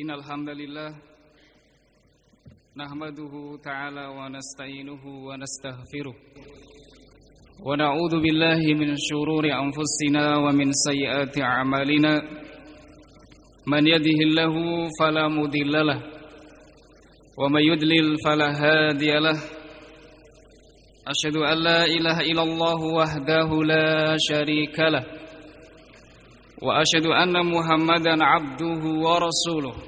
إن الحمد لله نحمده تعالى ونستعينه ونستغفره ونعوذ بالله من شرور أنفسنا ومن سيئات أعمالنا من يده الله فلا مضل له ومن يدلل فلا هادي له أشهد أن لا إله إلا الله وحده لا شريك له وأشهد أن محمدا عبده ورسوله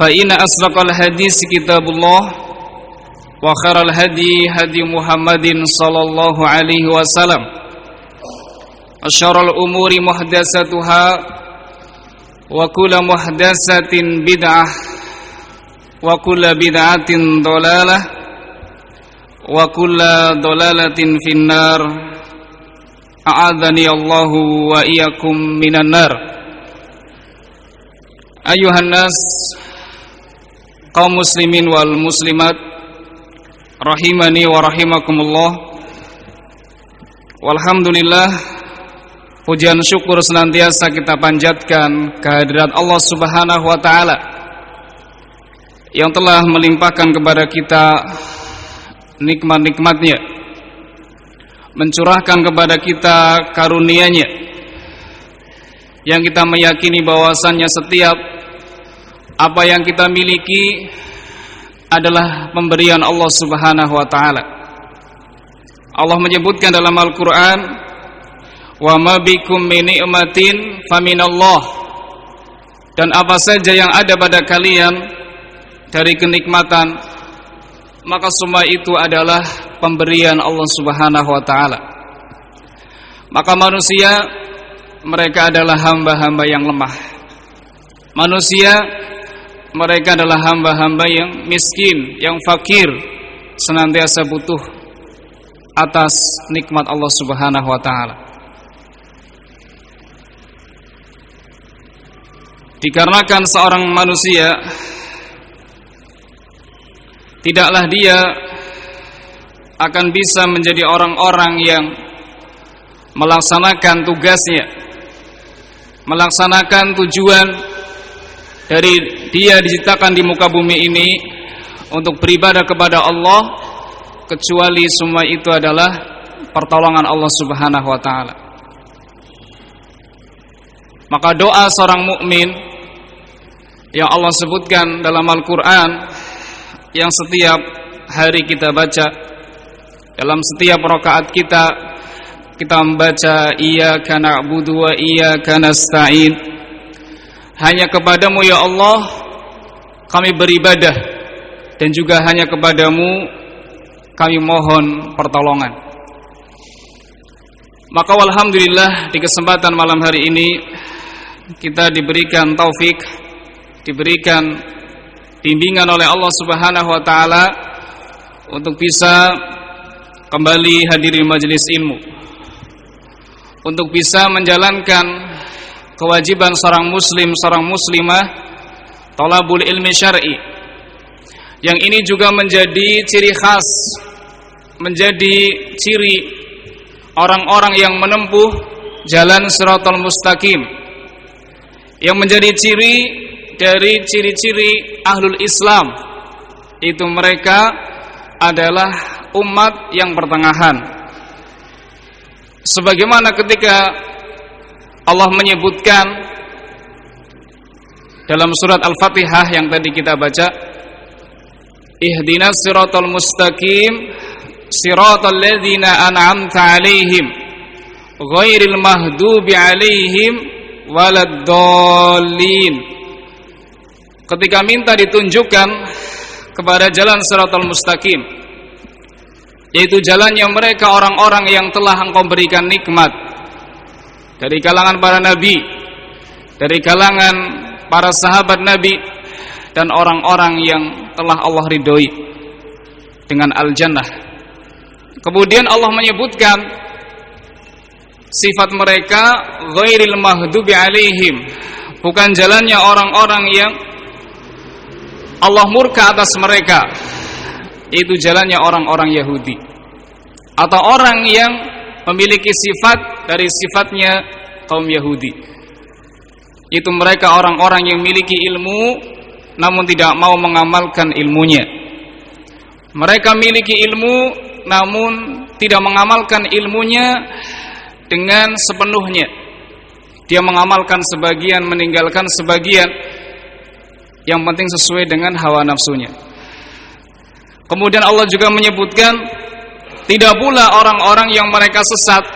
فإن أصدق الحديث كتاب الله وخير الهدي هدي محمد صلى الله عليه وسلم. وشر الأمور محدثاتها وكل محدثة بدعة وكل بدعة ضلالة وكل ضلالة في النار. أعاذني الله وإياكم من النار. أيها الناس kaum muslimin wal muslimat rahimani wa rahimakumullah. Walhamdulillah pujian syukur senantiasa kita panjatkan kehadirat Allah Subhanahu wa taala yang telah melimpahkan kepada kita nikmat-nikmatnya mencurahkan kepada kita karunia-Nya yang kita meyakini bahwasannya setiap apa yang kita miliki adalah pemberian Allah Subhanahu wa taala. Allah menyebutkan dalam Al-Qur'an, "Wa ma bikum min ni'matin faminallah." Dan apa saja yang ada pada kalian dari kenikmatan, maka semua itu adalah pemberian Allah Subhanahu wa taala. Maka manusia mereka adalah hamba-hamba yang lemah. Manusia mereka adalah hamba-hamba yang miskin, yang fakir, senantiasa butuh atas nikmat Allah Subhanahu wa taala. Dikarenakan seorang manusia tidaklah dia akan bisa menjadi orang-orang yang melaksanakan tugasnya, melaksanakan tujuan dari dia diciptakan di muka bumi ini untuk beribadah kepada Allah kecuali semua itu adalah pertolongan Allah Subhanahu wa taala. Maka doa seorang mukmin yang Allah sebutkan dalam Al-Qur'an yang setiap hari kita baca dalam setiap rakaat kita kita membaca iyyaka na'budu wa iyyaka nasta'in hanya kepadamu ya Allah kami beribadah. Dan juga hanya kepadamu kami mohon pertolongan. Maka alhamdulillah di kesempatan malam hari ini kita diberikan taufik diberikan bimbingan oleh Allah Subhanahu wa taala untuk bisa kembali hadiri majelis ilmu untuk bisa menjalankan kewajiban seorang muslim, seorang muslimah talabul ilmi syar'i. Yang ini juga menjadi ciri khas menjadi ciri orang-orang yang menempuh jalan siratal mustaqim. Yang menjadi ciri dari ciri-ciri ahlul Islam itu mereka adalah umat yang pertengahan. Sebagaimana ketika Allah menyebutkan dalam surat Al-Fatihah yang tadi kita baca ihdinas siratal mustaqim siratal ladzina an'amta 'alaihim ghairil mahdubi 'alaihim waladdallin. Ketika minta ditunjukkan kepada jalan siratal mustaqim yaitu jalannya mereka orang-orang yang telah engkau berikan nikmat dari kalangan para nabi dari kalangan para sahabat nabi dan orang-orang yang telah Allah ridhoi dengan al-jannah Kemudian Allah menyebutkan sifat mereka ghairil mahdubi alaihim, bukan jalannya orang-orang yang Allah murka atas mereka. Itu jalannya orang-orang Yahudi atau orang yang memiliki sifat dari sifatnya kaum Yahudi. Itu mereka orang-orang yang memiliki ilmu namun tidak mau mengamalkan ilmunya. Mereka memiliki ilmu namun tidak mengamalkan ilmunya dengan sepenuhnya. Dia mengamalkan sebagian, meninggalkan sebagian. Yang penting sesuai dengan hawa nafsunya. Kemudian Allah juga menyebutkan tidak pula orang-orang yang mereka sesat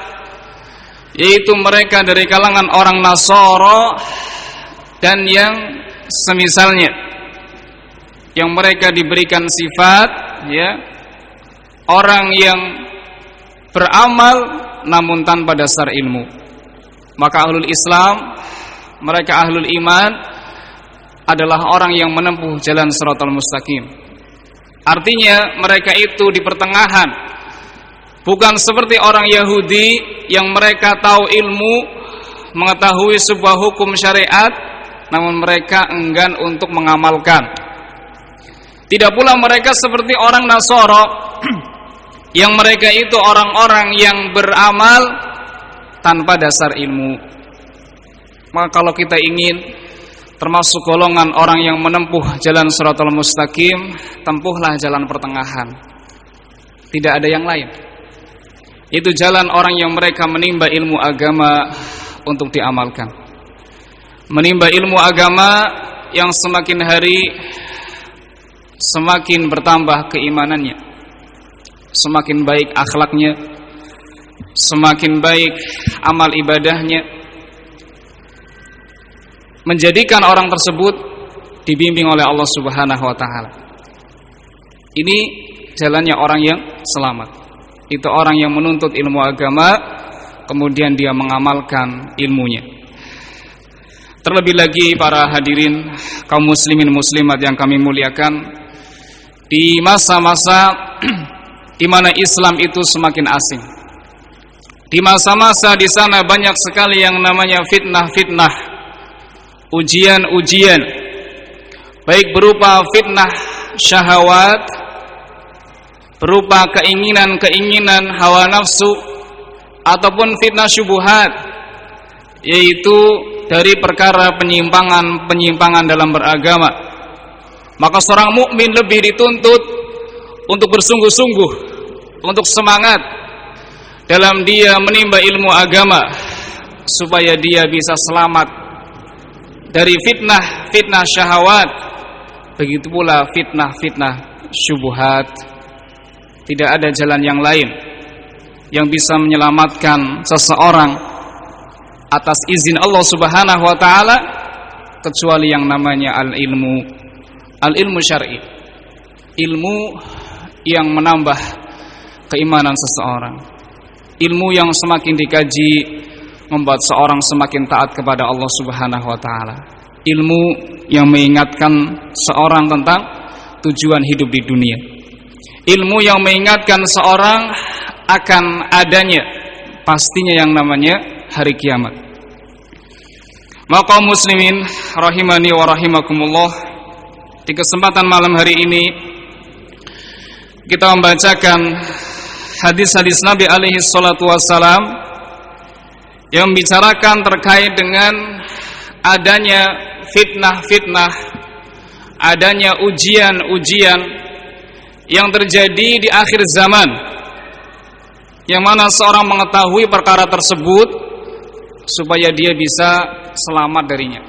yaitu mereka dari kalangan orang Nasoro dan yang semisalnya yang mereka diberikan sifat ya orang yang beramal namun tanpa dasar ilmu. Maka ahlul Islam, mereka ahlul iman adalah orang yang menempuh jalan siratal mustaqim. Artinya mereka itu di pertengahan. Bukan seperti orang Yahudi yang mereka tahu ilmu, mengetahui sebuah hukum syariat, namun mereka enggan untuk mengamalkan. Tidak pula mereka seperti orang Nasoro yang mereka itu orang-orang yang beramal tanpa dasar ilmu. Maka kalau kita ingin termasuk golongan orang yang menempuh jalan suratul mustaqim, tempuhlah jalan pertengahan. Tidak ada yang lain. Itu jalan orang yang mereka menimba ilmu agama untuk diamalkan. Menimba ilmu agama yang semakin hari semakin bertambah keimanannya semakin baik akhlaknya, semakin baik amal ibadahnya, menjadikan orang tersebut dibimbing oleh Allah Subhanahu wa taala. Ini jalannya orang yang selamat. Itu orang yang menuntut ilmu agama kemudian dia mengamalkan ilmunya. Terlebih lagi para hadirin kaum muslimin muslimat yang kami muliakan di masa-masa di mana Islam itu semakin asing. Di masa-masa di sana banyak sekali yang namanya fitnah-fitnah, ujian-ujian, baik berupa fitnah syahwat, berupa keinginan-keinginan hawa nafsu, ataupun fitnah syubuhat, yaitu dari perkara penyimpangan-penyimpangan dalam beragama. Maka seorang mukmin lebih dituntut untuk bersungguh-sungguh, untuk semangat dalam dia menimba ilmu agama supaya dia bisa selamat dari fitnah-fitnah syahwat. Begitu pula fitnah-fitnah syubhat. Tidak ada jalan yang lain yang bisa menyelamatkan seseorang atas izin Allah Subhanahu wa taala kecuali yang namanya al-ilmu al-ilmu syar'i. Ilmu yang menambah keimanan seseorang. Ilmu yang semakin dikaji membuat seorang semakin taat kepada Allah Subhanahu wa taala. Ilmu yang mengingatkan seorang tentang tujuan hidup di dunia. Ilmu yang mengingatkan seorang akan adanya pastinya yang namanya hari kiamat. Maka muslimin rahimani wa rahimakumullah di kesempatan malam hari ini kita membacakan hadis-hadis Nabi alaihi salatu wassalam yang membicarakan terkait dengan adanya fitnah-fitnah, adanya ujian-ujian yang terjadi di akhir zaman. Yang mana seorang mengetahui perkara tersebut supaya dia bisa selamat darinya.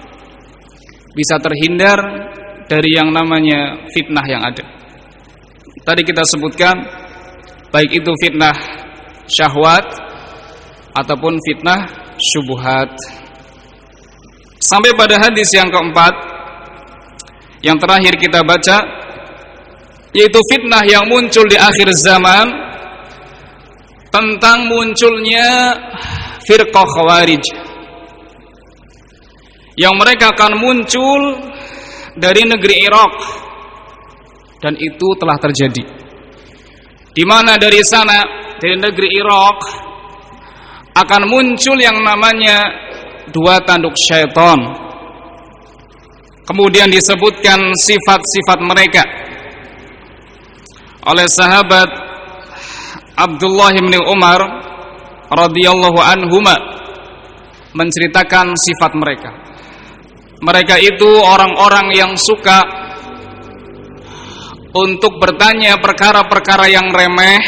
Bisa terhindar dari yang namanya fitnah yang ada. tadi kita sebutkan baik itu fitnah syahwat ataupun fitnah syubhat. Sampai pada hadis yang keempat yang terakhir kita baca yaitu fitnah yang muncul di akhir zaman tentang munculnya firqah khawarij. Yang mereka akan muncul dari negeri Irak dan itu telah terjadi. Di mana dari sana dari negeri Irak akan muncul yang namanya dua tanduk syaitan. Kemudian disebutkan sifat-sifat mereka oleh sahabat Abdullah bin Umar radhiyallahu anhuma menceritakan sifat mereka. Mereka itu orang-orang yang suka untuk bertanya perkara-perkara yang remeh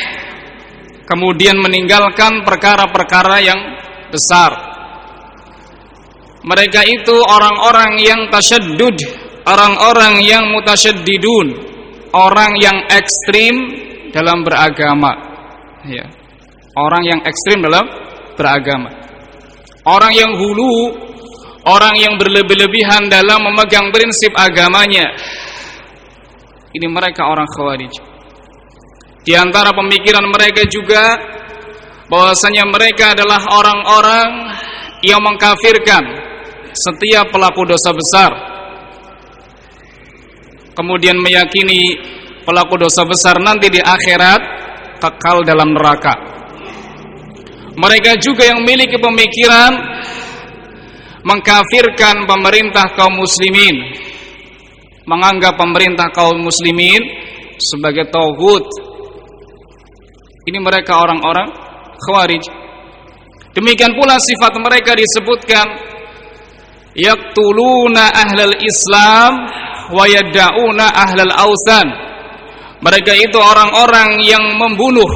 kemudian meninggalkan perkara-perkara yang besar. Mereka itu orang-orang yang tasyaddud, orang-orang yang mutasyaddidun, orang yang ekstrim dalam beragama. Ya orang yang ekstrim dalam beragama. Orang yang hulu, orang yang berlebih-lebihan dalam memegang prinsip agamanya. Ini mereka orang khawarij. Di antara pemikiran mereka juga bahwasanya mereka adalah orang-orang yang mengkafirkan setiap pelaku dosa besar. Kemudian meyakini pelaku dosa besar nanti di akhirat kekal dalam neraka. Mereka juga yang memiliki pemikiran mengkafirkan pemerintah kaum muslimin, menganggap pemerintah kaum muslimin sebagai tauhid. Ini mereka orang-orang khawarij. Demikian pula sifat mereka disebutkan yaqtuluna ahlal Islam wa yad'una ahlal ausan. Mereka itu orang-orang yang membunuh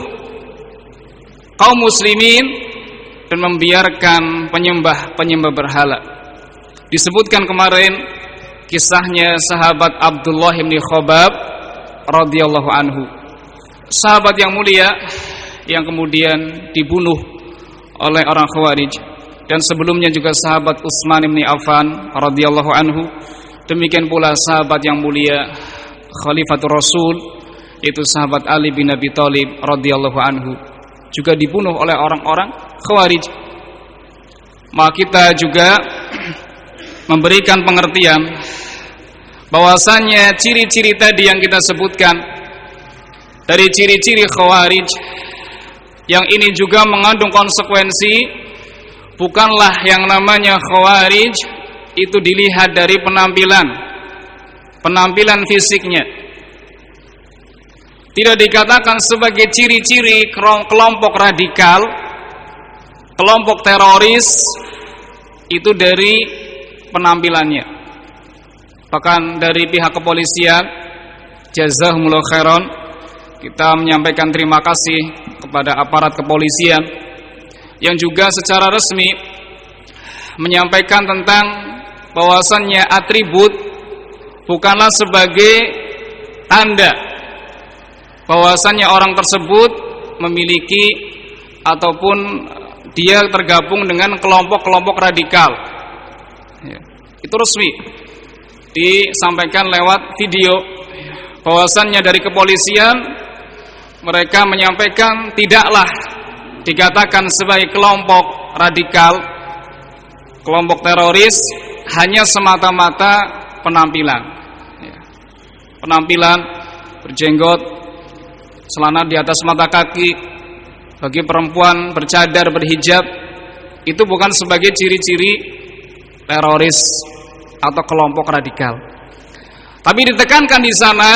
kaum muslimin dan membiarkan penyembah-penyembah berhala. Disebutkan kemarin kisahnya sahabat Abdullah bin Khobab radhiyallahu anhu. Sahabat yang mulia yang kemudian dibunuh oleh orang Khawarij dan sebelumnya juga sahabat Utsman bin Affan radhiyallahu anhu. Demikian pula sahabat yang mulia Khalifatul Rasul itu sahabat Ali bin Abi Thalib radhiyallahu anhu juga dibunuh oleh orang-orang Khawarij. Maka kita juga memberikan pengertian bahwasannya ciri-ciri tadi yang kita sebutkan dari ciri-ciri Khawarij yang ini juga mengandung konsekuensi bukanlah yang namanya Khawarij itu dilihat dari penampilan penampilan fisiknya tidak dikatakan sebagai ciri-ciri kelompok radikal, kelompok teroris itu dari penampilannya. Bahkan dari pihak kepolisian, jazahumullah khairan, kita menyampaikan terima kasih kepada aparat kepolisian yang juga secara resmi menyampaikan tentang bahwasannya atribut bukanlah sebagai tanda bahwasannya orang tersebut memiliki ataupun dia tergabung dengan kelompok-kelompok radikal. Ya, itu resmi. Disampaikan lewat video. Bahwasannya dari kepolisian mereka menyampaikan tidaklah dikatakan sebagai kelompok radikal, kelompok teroris hanya semata-mata penampilan. Ya. Penampilan berjenggot celana di atas mata kaki bagi perempuan bercadar berhijab itu bukan sebagai ciri-ciri teroris atau kelompok radikal. Tapi ditekankan di sana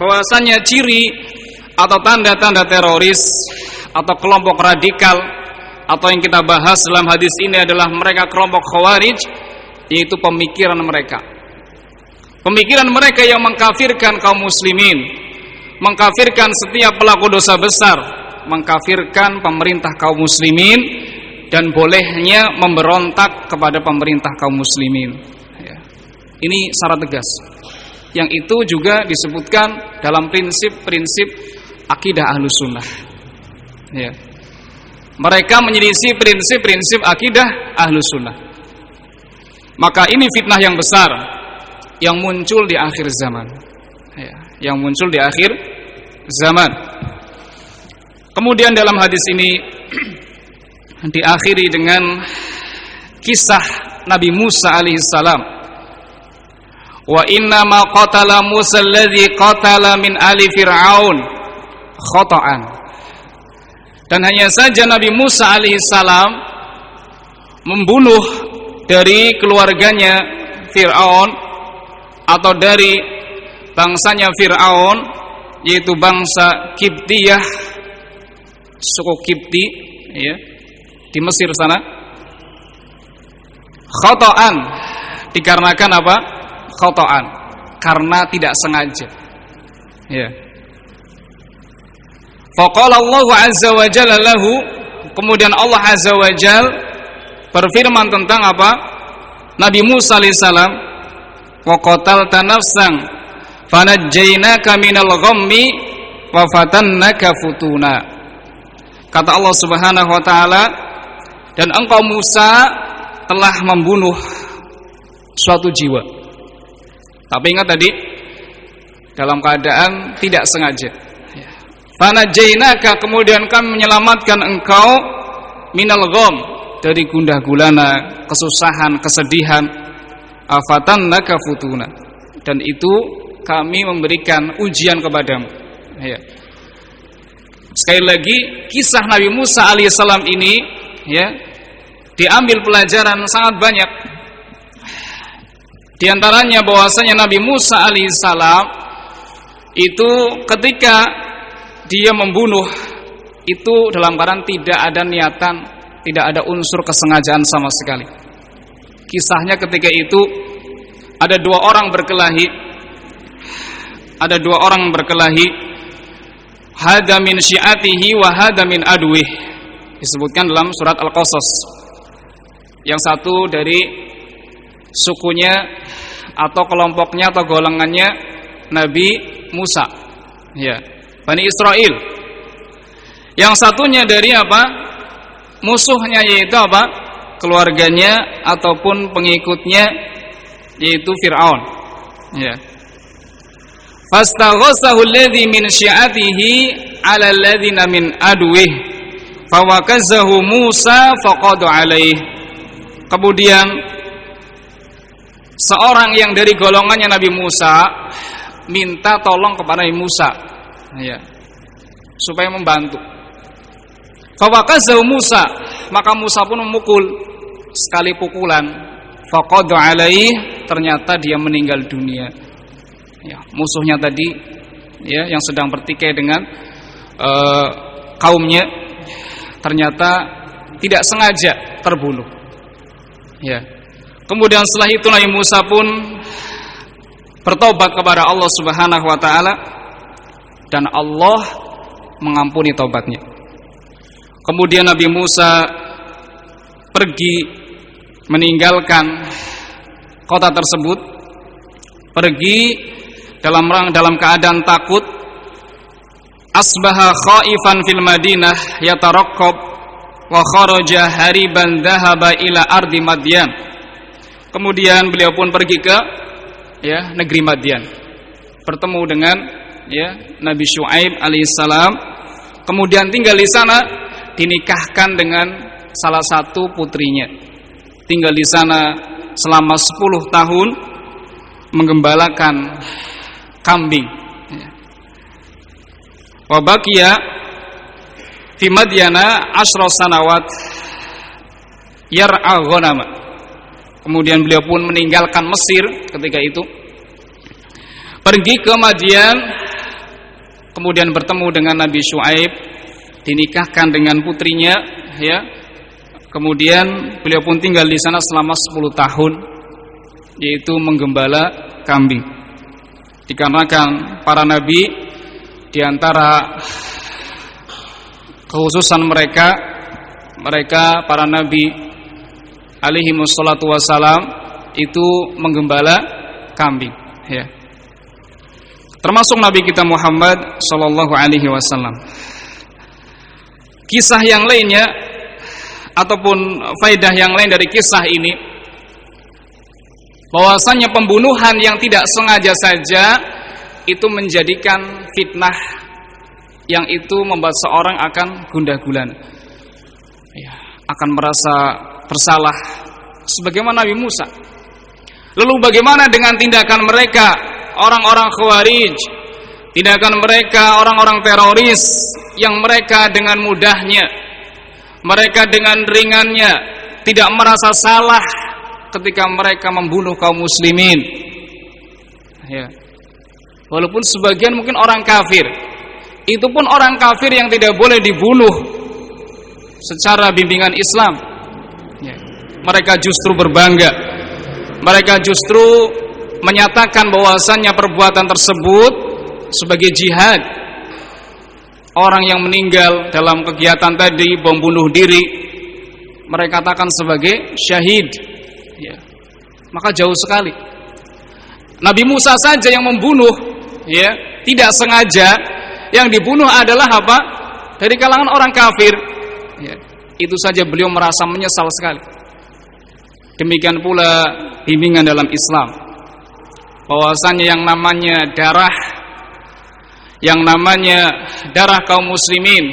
bahwasanya ciri atau tanda-tanda teroris atau kelompok radikal atau yang kita bahas dalam hadis ini adalah mereka kelompok khawarij yaitu pemikiran mereka. Pemikiran mereka yang mengkafirkan kaum muslimin mengkafirkan setiap pelaku dosa besar, mengkafirkan pemerintah kaum muslimin dan bolehnya memberontak kepada pemerintah kaum muslimin. Ya. Ini syarat tegas. yang itu juga disebutkan dalam prinsip-prinsip akidah ahlus sunnah. Ya. Mereka menyelisih prinsip-prinsip akidah ahlus sunnah. Maka ini fitnah yang besar yang muncul di akhir zaman. Ya. Yang muncul di akhir zaman. Kemudian dalam hadis ini diakhiri dengan kisah Nabi Musa alaihissalam Wa inna ma qatala Musa alladhi qatala min ali Fir'aun khata'an. Dan hanya saja Nabi Musa alaihissalam membunuh dari keluarganya Fir'aun atau dari bangsanya Fir'aun yaitu bangsa Kiptiyah suku Kipti ya di Mesir sana khata'an dikarenakan apa? khotoan karena tidak sengaja. Ya. Faqala Allah azza wa jalla lahu kemudian Allah azza wa jal berfirman tentang apa? Nabi Musa alaihissalam qatalta nafsan fanajjaynaka minal ghammi wa fatannaka futuna. Kata Allah Subhanahu wa taala dan engkau Musa telah membunuh suatu jiwa tapi ingat tadi dalam keadaan tidak sengaja. Fanajainaka kemudian kami menyelamatkan engkau minal gham dari gundah gulana, kesusahan, kesedihan. Afatannaka futuna. Dan itu kami memberikan ujian kepadamu. Ya. Sekali lagi kisah Nabi Musa alaihissalam ini ya diambil pelajaran sangat banyak di antaranya bahwasanya Nabi Musa alaihissalam itu ketika dia membunuh itu dalam keadaan tidak ada niatan, tidak ada unsur kesengajaan sama sekali. Kisahnya ketika itu ada dua orang berkelahi, ada dua orang berkelahi, hada min syiatihi wa. Disebutkan dalam surat Al-Qasas. Yang satu dari sukunya atau kelompoknya atau golongannya Nabi Musa. Ya, Bani Israel. Yang satunya dari apa? Musuhnya yaitu apa? Keluarganya ataupun pengikutnya yaitu Firaun. Ya. Fastaghasahu alladhi min syi'atihi 'ala alladhina min adwih. Fawakazahu Musa faqadu alaih. Kemudian seorang yang dari golongannya Nabi Musa minta tolong kepada Nabi Musa ya supaya membantu fawakazahu Musa. Maka Musa pun memukul sekali pukulan. Faqadu alaih ternyata dia meninggal dunia. Ya musuhnya tadi ya yang sedang bertikai dengan uh, kaumnya ternyata tidak sengaja terbunuh. Ya. Kemudian setelah itu Nabi Musa pun bertobat kepada Allah Subhanahu wa taala dan Allah mengampuni tobatnya. Kemudian Nabi Musa pergi meninggalkan kota tersebut, pergi dalam rang dalam keadaan takut. Asbaha khaifan fil Madinah yataraqqab wa kharaja hariban dhahaba ila ardi Madyan Kemudian beliau pun pergi ke ya negeri Madian. Bertemu dengan ya Nabi Syuaib alaihissalam. Kemudian tinggal di sana dinikahkan dengan salah satu putrinya. Tinggal di sana selama 10 tahun menggembalakan kambing. Wabakia fi Madyana asra sanawat yar'a Kemudian beliau pun meninggalkan Mesir ketika itu. Pergi ke Madian, kemudian bertemu dengan Nabi Shu'aib, dinikahkan dengan putrinya, ya. Kemudian beliau pun tinggal di sana selama 10 tahun, yaitu menggembala kambing. Dikarenakan para nabi di antara kekhususan mereka, mereka para nabi alaihi wassalatu wassalam itu menggembala kambing ya. termasuk Nabi kita Muhammad sallallahu alaihi wasallam. Kisah yang lainnya ataupun faedah yang lain dari kisah ini bahwasanya pembunuhan yang tidak sengaja saja itu menjadikan fitnah yang itu membuat seorang akan gundah gulana. Ya, akan merasa bersalah sebagaimana Nabi Musa. Lalu bagaimana dengan tindakan mereka orang-orang Khawarij? Tindakan mereka orang-orang teroris yang mereka dengan mudahnya mereka dengan ringannya tidak merasa salah ketika mereka membunuh kaum muslimin. Ya. Walaupun sebagian mungkin orang kafir. Itu pun orang kafir yang tidak boleh dibunuh secara bimbingan Islam. Ya. Mereka justru berbangga. Mereka justru menyatakan bahwasannya perbuatan tersebut sebagai jihad. Orang yang meninggal dalam kegiatan tadi bom bunuh diri mereka katakan sebagai syahid. Ya. Maka jauh sekali. Nabi Musa saja yang membunuh ya, tidak sengaja yang dibunuh adalah apa? Dari kalangan orang kafir. Ya. Itu saja beliau merasa menyesal sekali. Demikian pula bimbingan dalam Islam. Bahwasanya yang namanya darah yang namanya darah kaum muslimin,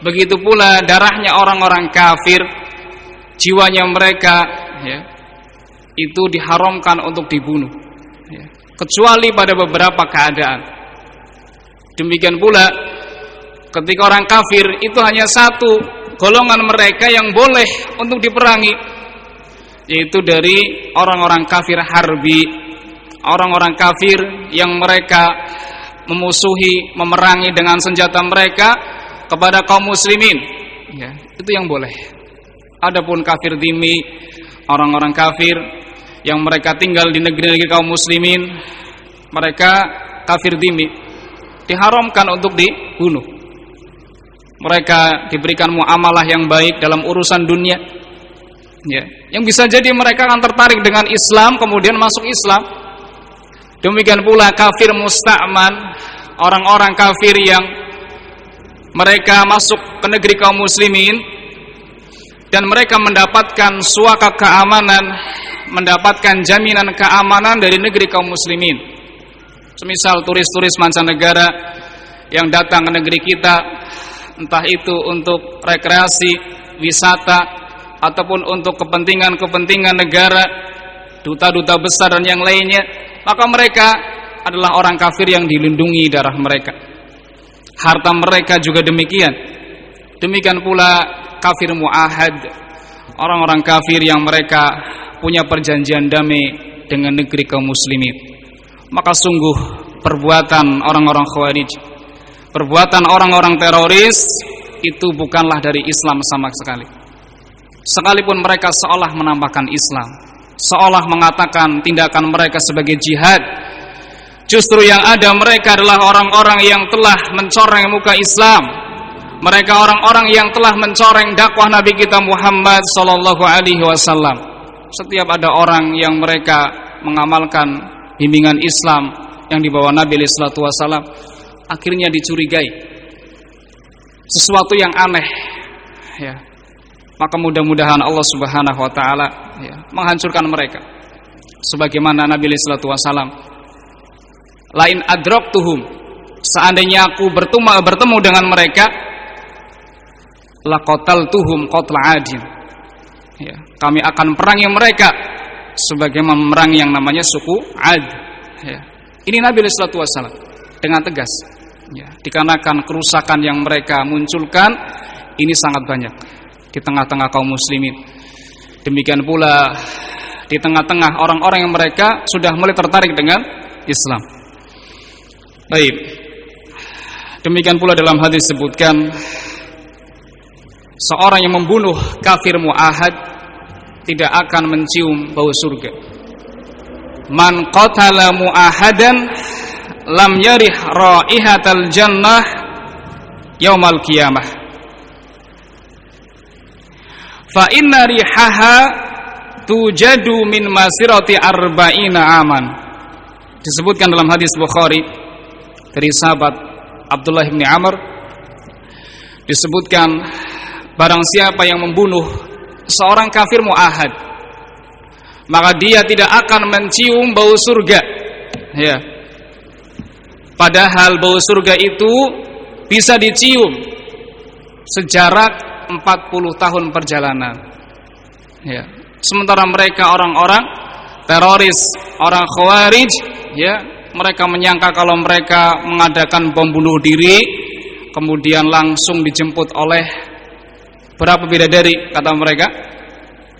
begitu pula darahnya orang-orang kafir, jiwanya mereka ya, itu diharamkan untuk dibunuh. Ya. Kecuali pada beberapa keadaan. Demikian pula ketika orang kafir itu hanya satu golongan mereka yang boleh untuk diperangi yaitu dari orang-orang kafir harbi orang-orang kafir yang mereka memusuhi, memerangi dengan senjata mereka kepada kaum muslimin. Ya, itu yang boleh. Adapun kafir dimi, orang-orang kafir yang mereka tinggal di negeri-negeri kaum muslimin, mereka kafir dimi diharamkan untuk dibunuh. Mereka diberikan muamalah yang baik dalam urusan dunia. Ya, yang bisa jadi mereka akan tertarik dengan Islam kemudian masuk Islam Demikian pula kafir musta'man, orang-orang kafir yang mereka masuk ke negeri kaum muslimin dan mereka mendapatkan suaka keamanan, mendapatkan jaminan keamanan dari negeri kaum muslimin. Semisal turis-turis mancanegara yang datang ke negeri kita, entah itu untuk rekreasi, wisata ataupun untuk kepentingan-kepentingan negara, duta-duta besar dan yang lainnya maka mereka adalah orang kafir yang dilindungi darah mereka. Harta mereka juga demikian. Demikian pula kafir muahad, orang-orang kafir yang mereka punya perjanjian damai dengan negeri kaum muslimin. Maka sungguh perbuatan orang-orang khawarij, perbuatan orang-orang teroris itu bukanlah dari Islam sama sekali. Sekalipun mereka seolah menambahkan Islam, seolah mengatakan tindakan mereka sebagai jihad. Justru yang ada mereka adalah orang-orang yang telah mencoreng muka Islam. Mereka orang-orang yang telah mencoreng dakwah Nabi kita Muhammad sallallahu alaihi wasallam. Setiap ada orang yang mereka mengamalkan bimbingan Islam yang dibawa Nabi sallallahu wasallam, akhirnya dicurigai sesuatu yang aneh ya maka mudah-mudahan Allah Subhanahu wa taala ya, menghancurkan mereka. Sebagaimana Nabi sallallahu wasallam lain adraktuhum seandainya aku bertemu bertemu dengan mereka laqataltuhum qatla adin. Ya, kami akan perangi mereka sebagaimana memerangi yang namanya suku Ad. Ya. Ini Nabi sallallahu wasallam dengan tegas. Ya, dikarenakan kerusakan yang mereka munculkan ini sangat banyak di tengah-tengah kaum muslimin. Demikian pula di tengah-tengah orang-orang yang mereka sudah mulai tertarik dengan Islam. Baik. Demikian pula dalam hadis sebutkan seorang yang membunuh kafir muahad tidak akan mencium bau surga. Man qatala muahadan lam yarih raihatal jannah yaumal qiyamah fa inna rihaha tujadu min masirati arba'ina aman. Disebutkan dalam hadis Bukhari dari sahabat Abdullah bin Amr. Disebutkan barang siapa yang membunuh seorang kafir muahad maka dia tidak akan mencium bau surga. Ya. Padahal bau surga itu bisa dicium sejarak 40 tahun perjalanan. Ya. Sementara mereka orang-orang teroris orang khawarij ya mereka menyangka kalau mereka mengadakan bom bunuh diri kemudian langsung dijemput oleh berapa bidadari kata mereka?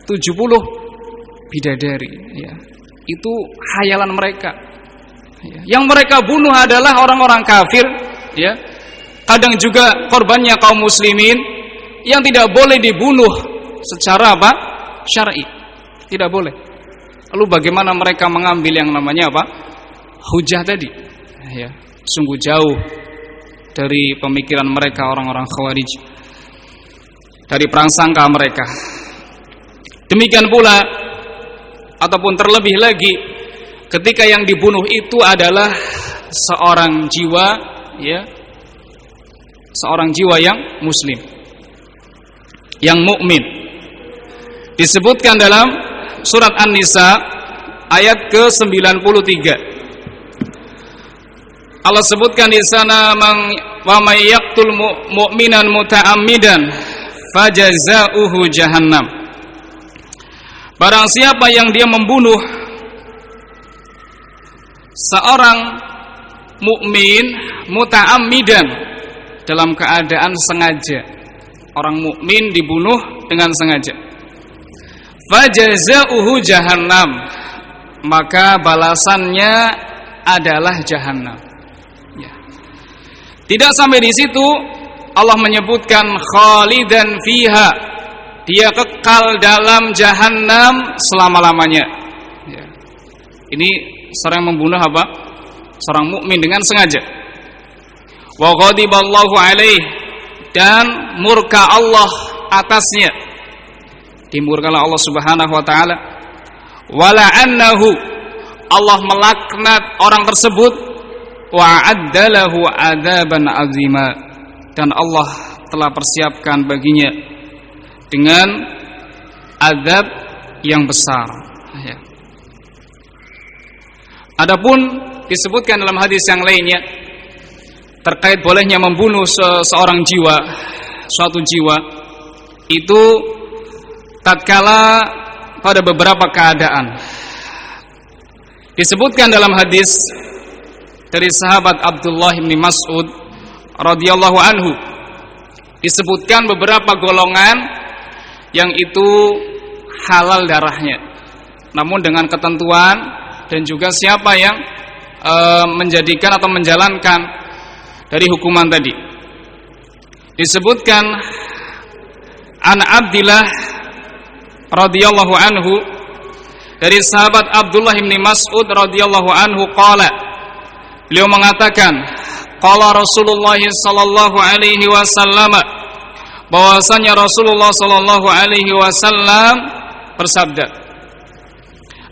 70 bidadari ya. Itu hayalan mereka. Ya. yang mereka bunuh adalah orang-orang kafir ya. Kadang juga korbannya kaum muslimin yang tidak boleh dibunuh secara apa? Syar'i. Tidak boleh. Lalu bagaimana mereka mengambil yang namanya apa? Hujah tadi? Ya sungguh jauh dari pemikiran mereka orang-orang khawarij. Dari prasangka mereka. Demikian pula ataupun terlebih lagi ketika yang dibunuh itu adalah seorang jiwa ya seorang jiwa yang muslim yang mukmin disebutkan dalam surat An-Nisa ayat ke-93 Allah sebutkan di sana wa may yaqtul mu'minan muta'ammidan fajazauhu jahannam Barang siapa yang dia membunuh seorang mukmin muta'ammidan dalam keadaan sengaja. Orang mukmin dibunuh dengan sengaja. Fajazauhu jahannam. Maka balasannya adalah jahannam. Ya. Tidak sampai di situ Allah menyebutkan khalidan fiha dia kekal dalam jahanam selama-lamanya. Ya. Ini seorang membunuh apa? Seorang mukmin dengan sengaja. Wa ghadiballahu alaih dan murka Allah atasnya. Dimurkalah Allah Subhanahu wa taala. Wala annahu Allah melaknat orang tersebut wa addalahu adaban azima dan Allah telah persiapkan baginya dengan adab yang besar. Ya. Adapun disebutkan dalam hadis yang lainnya terkait bolehnya membunuh seseorang jiwa, suatu jiwa itu tatkala pada beberapa keadaan. Disebutkan dalam hadis dari sahabat Abdullah bin Mas'ud radhiyallahu anhu disebutkan beberapa golongan yang itu halal darahnya. Namun dengan ketentuan dan juga siapa yang e, menjadikan atau menjalankan dari hukuman tadi. Disebutkan an Abdillah radhiyallahu anhu dari sahabat Abdullah bin Mas'ud radhiyallahu anhu qala. Beliau mengatakan qala Rasulullah sallallahu alaihi wasallam. Bahwasanya Rasulullah sallallahu alaihi wasallam bersabda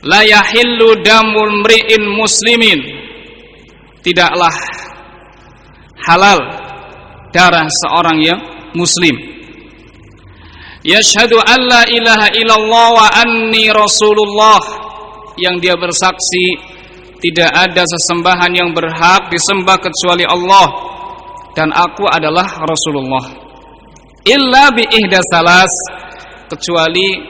La yahillu damul mri'in muslimin. Tidaklah halal darah seorang yang muslim. Yashhadu an la ilaha illallah wa anni rasulullah. Yang dia bersaksi tidak ada sesembahan yang berhak disembah kecuali Allah. Dan aku adalah Rasulullah. Illa bi salas kecuali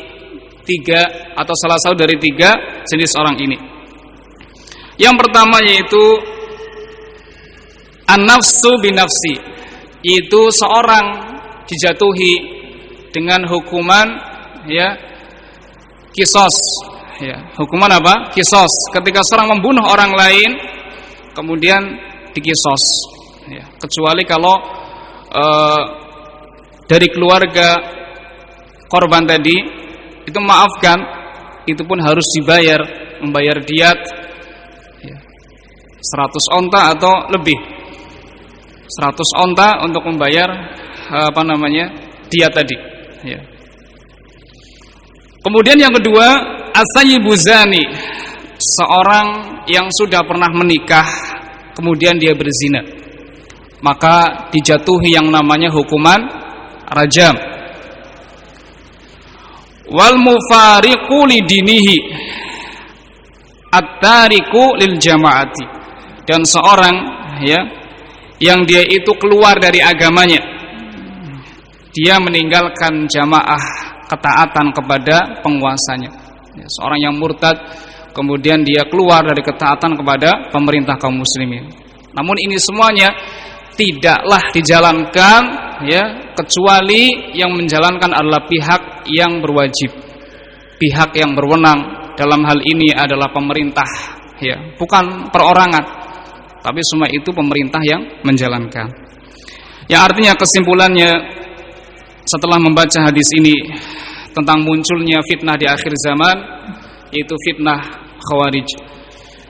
tiga atau salah satu dari tiga jenis orang ini. Yang pertama yaitu an-nafsu binafsi, yaitu seorang dijatuhi dengan hukuman ya kisos ya. Hukuman apa? Kisos. Ketika seorang membunuh orang lain kemudian dikisos ya. Kecuali kalau uh, dari keluarga korban tadi itu maafkan itu pun harus dibayar membayar diat ya, 100 onta atau lebih 100 onta untuk membayar apa namanya diat tadi. Ya. kemudian yang kedua asayyibuzani seorang yang sudah pernah menikah kemudian dia berzina. Maka dijatuhi yang namanya hukuman rajam. Wal mufariqu lidinihi at-tariku lil jamaati. Dan seorang ya yang dia itu keluar dari agamanya dia meninggalkan jamaah ketaatan kepada penguasanya ya, seorang yang murtad kemudian dia keluar dari ketaatan kepada pemerintah kaum muslimin. Namun ini semuanya tidaklah dijalankan ya kecuali yang menjalankan adalah pihak yang berwajib. Pihak yang berwenang dalam hal ini adalah pemerintah ya, bukan perorangan. Tapi semua itu pemerintah yang menjalankan. Yang artinya kesimpulannya setelah membaca hadis ini tentang munculnya fitnah di akhir zaman yaitu fitnah Khawarij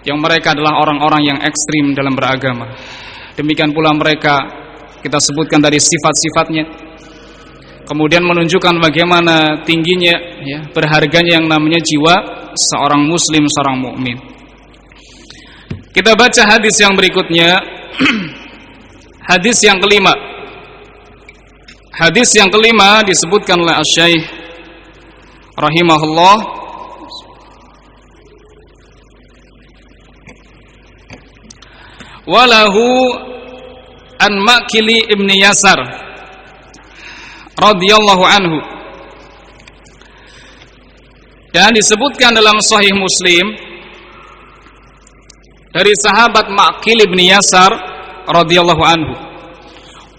yang mereka adalah orang-orang yang ekstrim dalam beragama. Demikian pula mereka kita sebutkan dari sifat-sifatnya. Kemudian menunjukkan bagaimana tingginya ya, berharganya yang namanya jiwa seorang muslim, seorang mukmin. Kita baca hadis yang berikutnya. hadis yang kelima. Hadis yang kelima disebutkan oleh Asy-Syaikh rahimahullah walahu an Makili ibn Yasar radhiyallahu anhu dan disebutkan dalam sahih Muslim dari sahabat Makil ibn Yasar radhiyallahu anhu.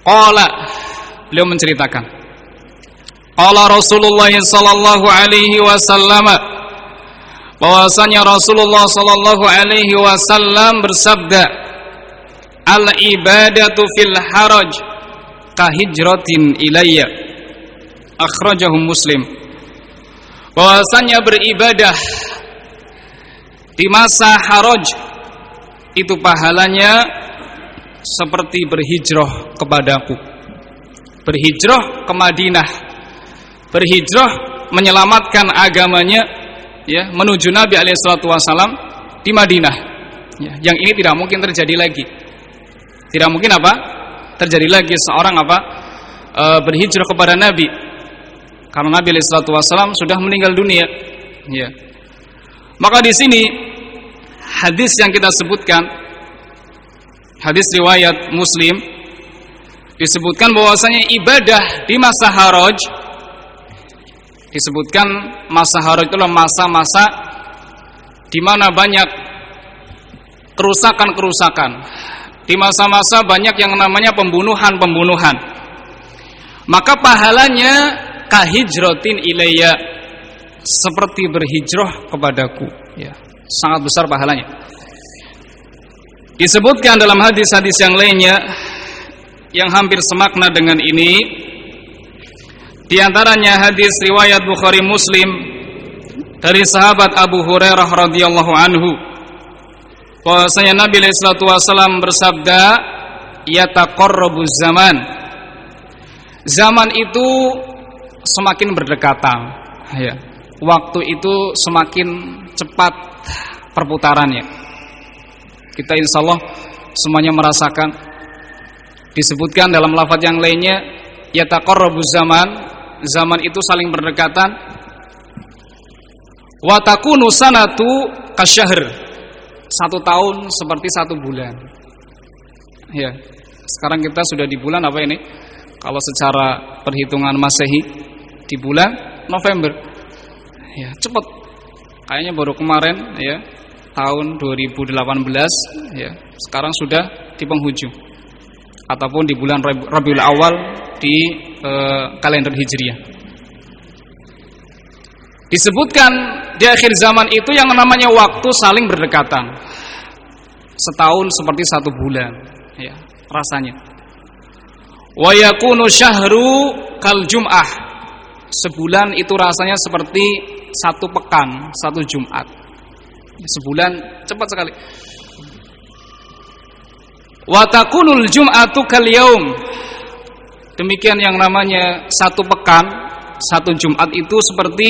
Qala beliau menceritakan qala Rasulullah sallallahu alaihi wasallam bahwasanya Rasulullah sallallahu alaihi wasallam bersabda al ibadatu fil haraj kahijratin ilayya akhrajahu muslim. Bahwasanya beribadah di masa haraj itu pahalanya seperti berhijrah kepadaku berhijrah ke Madinah berhijrah menyelamatkan agamanya ya menuju Nabi alaihi wasallam di Madinah ya, yang ini tidak mungkin terjadi lagi tidak mungkin apa? Terjadi lagi seorang apa? E, berhijrah kepada Nabi. Karena Nabi SAW sudah meninggal dunia. Ya. Maka di sini hadis yang kita sebutkan hadis riwayat Muslim disebutkan bahwasanya ibadah di masa haraj disebutkan masa haraj itu masa-masa di mana banyak kerusakan-kerusakan di masa-masa banyak yang namanya pembunuhan-pembunuhan. Maka pahalanya kahijrotin ilayya seperti berhijrah kepadaku, ya. Sangat besar pahalanya. Disebutkan dalam hadis-hadis yang lainnya yang hampir semakna dengan ini di antaranya hadis riwayat Bukhari Muslim dari sahabat Abu Hurairah radhiyallahu anhu bahwasanya Nabi sallallahu wasallam bersabda yataqarrabu zaman zaman itu semakin berdekatan ya waktu itu semakin cepat perputarannya kita insya Allah semuanya merasakan disebutkan dalam lafaz yang lainnya yataqarrabu zaman zaman itu saling berdekatan wa takunu sanatu kasyahr satu tahun seperti satu bulan. Ya, sekarang kita sudah di bulan apa ini? Kalau secara perhitungan masehi di bulan November. Ya, cepat. Kayaknya baru kemarin ya, tahun 2018 ya. Sekarang sudah di penghujung. Ataupun di bulan Rabiul Awal di eh, kalender Hijriah. Disebutkan di akhir zaman itu yang namanya waktu saling berdekatan. Setahun seperti satu bulan, ya, rasanya. Wa yakunu syahru kal jum'ah. Sebulan itu rasanya seperti satu pekan, satu Jumat. Sebulan cepat sekali. Wa takunul jum'atu kal. Demikian yang namanya satu pekan, satu Jumat itu seperti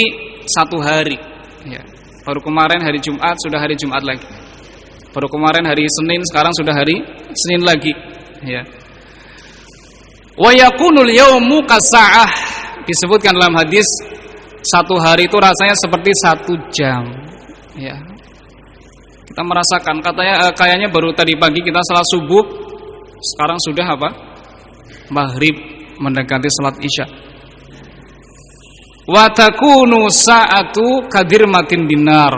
satu hari ya. Baru kemarin hari Jumat sudah hari Jumat lagi Baru kemarin hari Senin, sekarang sudah hari Senin lagi, ya. Wa yakunul yaumu kasa'ah disebutkan dalam hadis satu hari itu rasanya seperti satu jam, ya. Kita merasakan katanya eh, kayaknya baru tadi pagi kita salat subuh, sekarang sudah apa? Maghrib mendekati salat Isya. Wa takunu sa'atu kadirmatin dinar.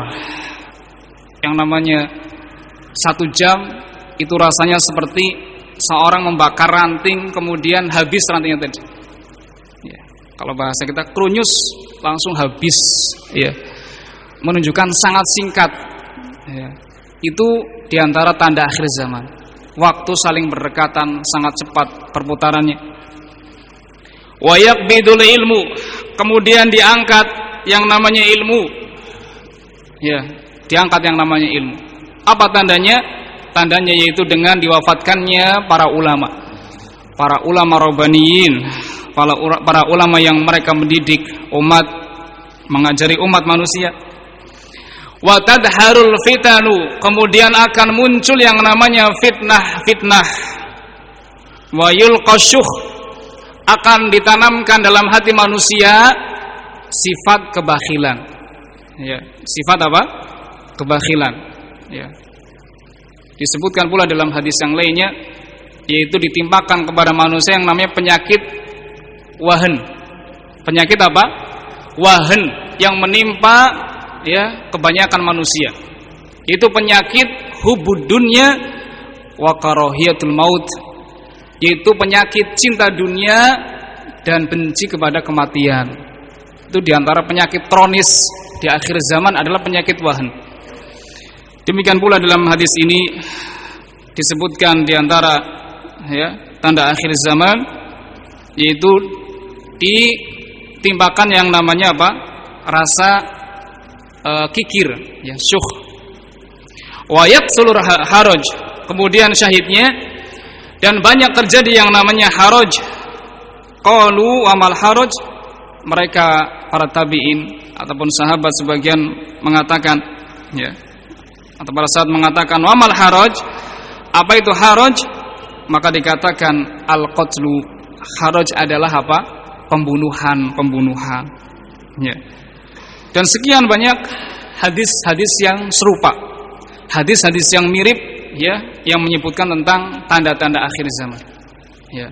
Yang namanya satu jam itu rasanya seperti seorang membakar ranting kemudian habis rantingnya tadi. Kalau bahasa kita krunyus langsung habis. Ya, menunjukkan sangat singkat. Ya, itu di antara tanda akhir zaman. Waktu saling berdekatan sangat cepat perputarannya. Wayak bidul ilmu kemudian diangkat yang namanya ilmu. Ya, diangkat yang namanya ilmu. Apa tandanya? Tandanya yaitu dengan diwafatkannya para ulama. Para ulama robbaniyin, para para ulama yang mereka mendidik umat, mengajari umat manusia. Wa tadharul fitanu, kemudian akan muncul yang namanya fitnah-fitnah. Wa yulqasyuh akan ditanamkan dalam hati manusia sifat kebakhilan. Ya, sifat apa? Kebakhilan. Ya. Disebutkan pula dalam hadis yang lainnya yaitu ditimpakan kepada manusia yang namanya penyakit wahan. Penyakit apa? Wahan yang menimpa ya kebanyakan manusia. Itu penyakit hubud dunya wa karahiyatul maut yaitu penyakit cinta dunia dan benci kepada kematian. Itu di antara penyakit kronis di akhir zaman adalah penyakit wahan. Demikian pula dalam hadis ini disebutkan di antara ya tanda akhir zaman yaitu ditimpakan yang namanya apa? Rasa e, kikir ya syuh wayat seluruh haraj. Kemudian syahidnya dan banyak terjadi yang namanya haraj. Qalu amal haraj? Mereka para tabi'in ataupun sahabat sebagian mengatakan ya atau pada saat mengatakan amal haraj? Apa itu haraj maka dikatakan al-qatlu haraj adalah apa pembunuhan pembunuhan ya dan sekian banyak hadis-hadis yang serupa hadis-hadis yang mirip ya yang menyebutkan tentang tanda-tanda akhir zaman. Ya.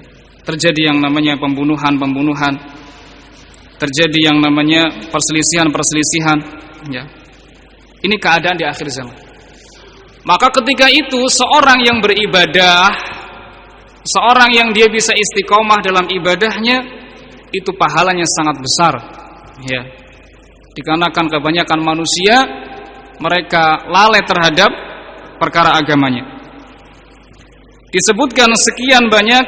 Terjadi yang namanya pembunuhan-pembunuhan. Terjadi yang namanya perselisihan-perselisihan, ya. Ini keadaan di akhir zaman. Maka ketika itu seorang yang beribadah, seorang yang dia bisa istiqomah dalam ibadahnya, itu pahalanya sangat besar. Ya. Dikarenakan kebanyakan manusia mereka lalai terhadap perkara agamanya. Disebutkan sekian banyak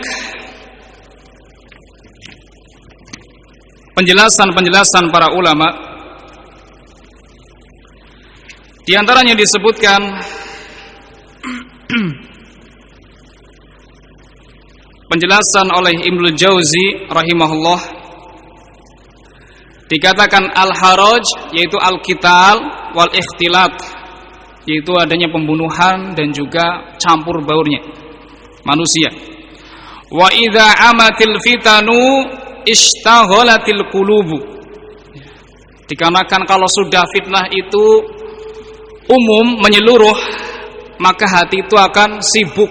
penjelasan-penjelasan para ulama. Di antaranya disebutkan penjelasan oleh Ibnu Jauzi rahimahullah dikatakan al-haraj yaitu al-qital wal ikhtilat yaitu adanya pembunuhan dan juga campur baurnya manusia. Wa idza amatil fitanu istaghalatil qulubu. Dikarenakan kalau sudah fitnah itu umum menyeluruh, maka hati itu akan sibuk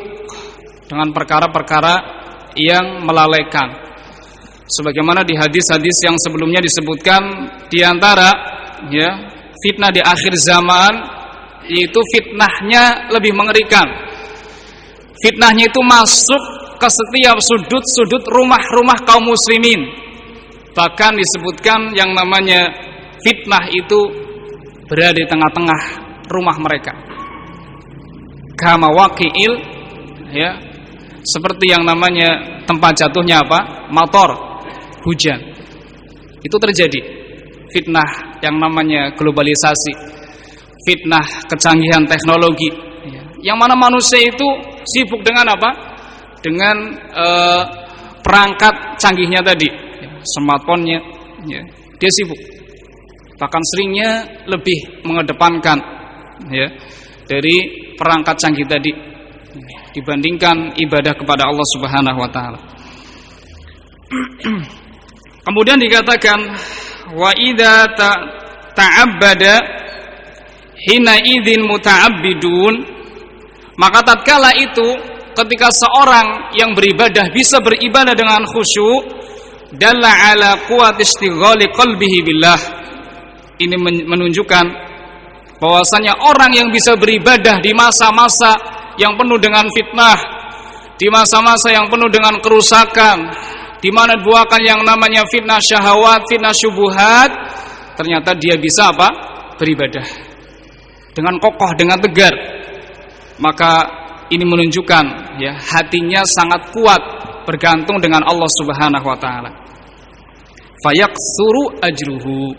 dengan perkara-perkara yang melalaikan. Sebagaimana di hadis-hadis yang sebelumnya disebutkan di antara ya fitnah di akhir zaman itu fitnahnya lebih mengerikan. Fitnahnya itu masuk ke setiap sudut-sudut rumah-rumah kaum muslimin. Bahkan disebutkan yang namanya fitnah itu berada di tengah-tengah rumah mereka. Kama waqi'il ya. Seperti yang namanya tempat jatuhnya apa? Motor, hujan. Itu terjadi. Fitnah yang namanya globalisasi. Fitnah kecanggihan teknologi. Ya. yang mana manusia itu sibuk dengan apa? Dengan uh, perangkat canggihnya tadi. Ya, smartphone-nya. Ya. dia sibuk. Bahkan seringnya lebih mengedepankan ya dari perangkat canggih tadi dibandingkan ibadah kepada Allah Subhanahu wa taala. Kemudian dikatakan wa idza ta'abbada hina idzin muta'abbidun maka tatkala itu ketika seorang yang beribadah bisa beribadah dengan khusyuk dalla ala quwwati istighali qalbihi billah ini menunjukkan bahwasanya orang yang bisa beribadah di masa-masa yang penuh dengan fitnah di masa-masa yang penuh dengan kerusakan di mana buakan yang namanya fitnah syahwat, fitnah syubuhat, ternyata dia bisa apa? beribadah dengan kokoh, dengan tegar. Maka ini menunjukkan ya hatinya sangat kuat bergantung dengan Allah Subhanahu wa taala. Fayaksuru ajruhu.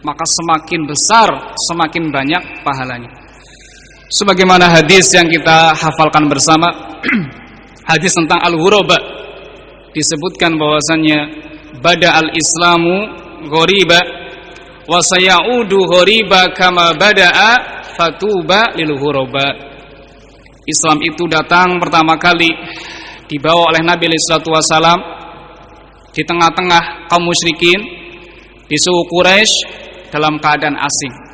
Maka semakin besar, semakin banyak pahalanya. Sebagaimana hadis yang kita hafalkan bersama hadis tentang al-ghuraba disebutkan bahwasannya bada al-islamu ghoriba wa sayaudu ghoriba kama bada'a fatuba lil ghuraba Islam itu datang pertama kali dibawa oleh Nabi sallallahu wasallam di tengah-tengah kaum musyrikin di suku Quraisy dalam keadaan asing.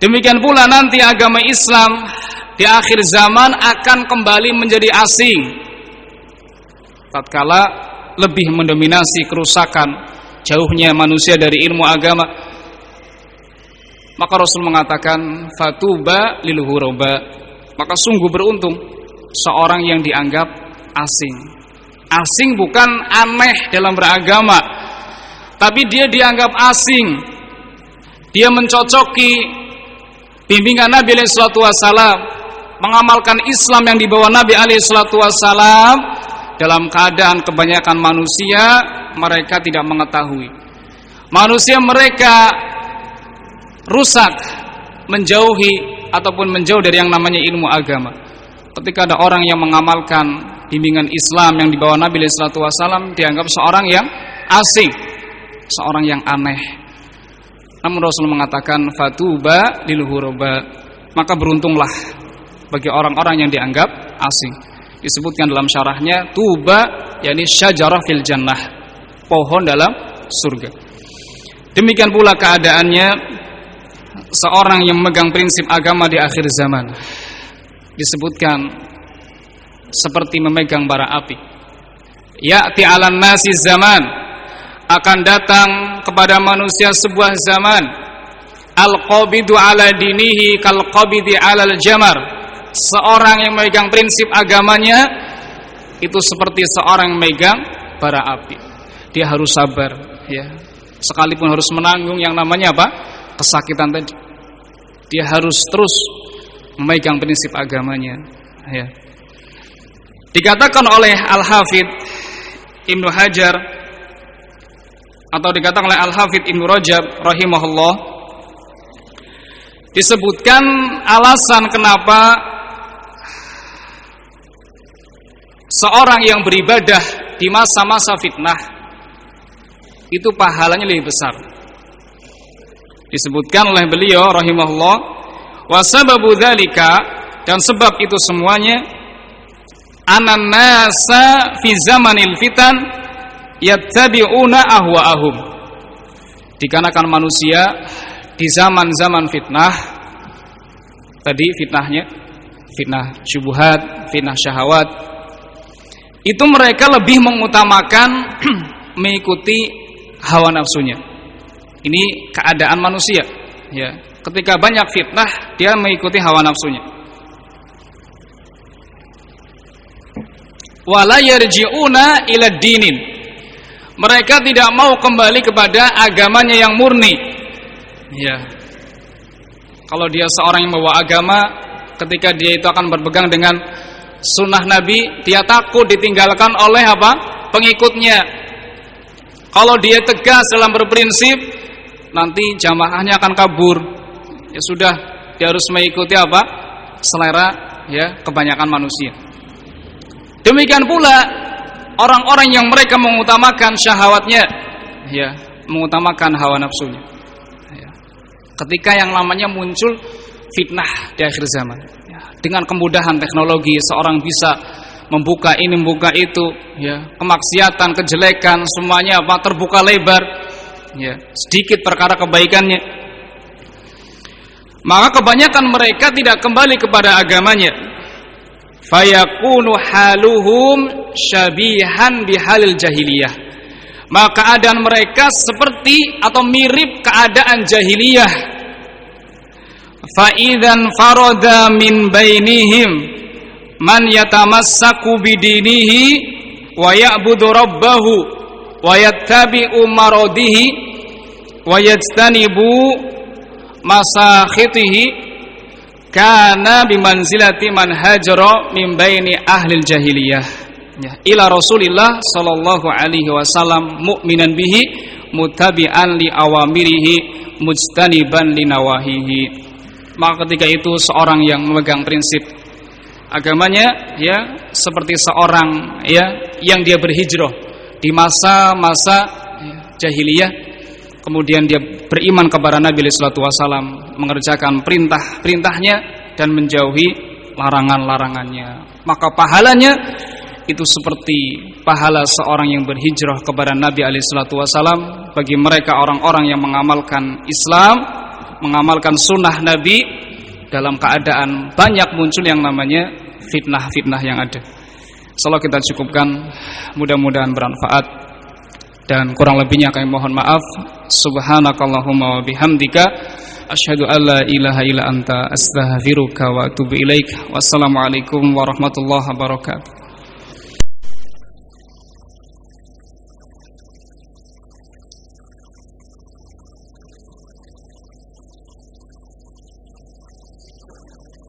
Demikian pula nanti agama Islam di akhir zaman akan kembali menjadi asing. Tatkala lebih mendominasi kerusakan, jauhnya manusia dari ilmu agama. Maka Rasul mengatakan fatuba lil Maka sungguh beruntung seorang yang dianggap asing Asing bukan aneh dalam beragama, tapi dia dianggap asing. Dia mencocoki bimbingan Nabi alaihi salatu wasallam, mengamalkan Islam yang dibawa Nabi alaihi salatu wasallam dalam keadaan kebanyakan manusia mereka tidak mengetahui. Manusia mereka rusak, menjauhi ataupun menjauh dari yang namanya ilmu agama. Ketika ada orang yang mengamalkan bimbingan Islam yang dibawa Nabi Sallallahu Wasallam dianggap seorang yang asing, seorang yang aneh. Namun Rasul mengatakan fatuba liluhuroba, maka beruntunglah bagi orang-orang yang dianggap asing. Disebutkan dalam syarahnya tuba yakni syajarah fil jannah, pohon dalam surga. Demikian pula keadaannya seorang yang memegang prinsip agama di akhir zaman. Disebutkan seperti memegang bara api. Ya'ti 'alan nasi zaman akan datang kepada manusia sebuah zaman al-qabidu 'ala dinihi kal qabidi 'alal jamar. Seorang yang memegang prinsip agamanya itu seperti seorang yang memegang bara api. Dia harus sabar ya. Sekalipun harus menanggung yang namanya apa? kesakitan tadi. Dia harus terus memegang prinsip agamanya ya. Dikatakan oleh Al-Hafidh Ibnu Hajar atau dikatakan oleh Al-Hafidh Ibnu Rajab rahimahullah disebutkan alasan kenapa seorang yang beribadah di masa-masa fitnah itu pahalanya lebih besar. Disebutkan oleh beliau rahimahullah wa sababu dzalika dan sebab itu semuanya anan nasa fi zamanil fitan yattabi'una ahwa'ahum. Dikarenakan manusia di zaman-zaman fitnah tadi fitnahnya fitnah syubhat, fitnah syahwat itu mereka lebih mengutamakan mengikuti hawa nafsunya. Ini keadaan manusia ya. Ketika banyak fitnah dia mengikuti hawa nafsunya. Wala yarji'una ila dinin. Mereka tidak mau kembali kepada agamanya yang murni. Ya. Kalau dia seorang yang membawa agama, ketika dia itu akan berpegang dengan sunnah Nabi, dia takut ditinggalkan oleh apa? Pengikutnya. Kalau dia tegas dalam berprinsip, nanti jamaahnya akan kabur. Ya sudah, dia harus mengikuti apa? Selera ya kebanyakan manusia. Demikian pula orang-orang yang mereka mengutamakan syahwatnya, ya, mengutamakan hawa nafsunya. Ya. Ketika yang namanya muncul fitnah di akhir zaman, ya. dengan kemudahan teknologi seorang bisa membuka ini membuka itu. Ya. Kemaksiatan kejelekan semuanya apa terbuka lebar. Ya. Sedikit perkara kebaikannya. Maka kebanyakan mereka tidak kembali kepada agamanya fayakunu haluhum syabihan bihalil jahiliyah. Maka keadaan mereka seperti atau mirip keadaan jahiliyah. Fa idzan farada min bainihim man yatamassaku bidinihi wa ya'budu rabbahu wa yattabi'u maradihi wa yajtanibu masakhitihi kana bimanzilati man hajara min baini ahli jahiliyah. Ya ila Rasulillah sallallahu alaihi wasallam mu'minan bihi mutabi'an li awamirihi mujtaniban li nawahihi. Maka ketika itu seorang yang memegang prinsip agamanya ya seperti seorang ya yang dia berhijrah di masa-masa ya, jahiliyah kemudian dia beriman kepada Nabi sallallahu wasallam mengerjakan perintah-perintahnya dan menjauhi larangan-larangannya. Maka pahalanya itu seperti pahala seorang yang berhijrah kepada Nabi salatu wasallam bagi mereka orang-orang yang mengamalkan Islam mengamalkan sunnah Nabi dalam keadaan banyak muncul yang namanya fitnah-fitnah yang ada. Selalu kita cukupkan, mudah-mudahan bermanfaat dan kurang lebihnya kami mohon maaf. Subhanakallahumma wa bihamdika asyhadu an la ilaha illa anta astaghfiruka wa atubu ilaik. Wassalamualaikum warahmatullahi wabarakatuh.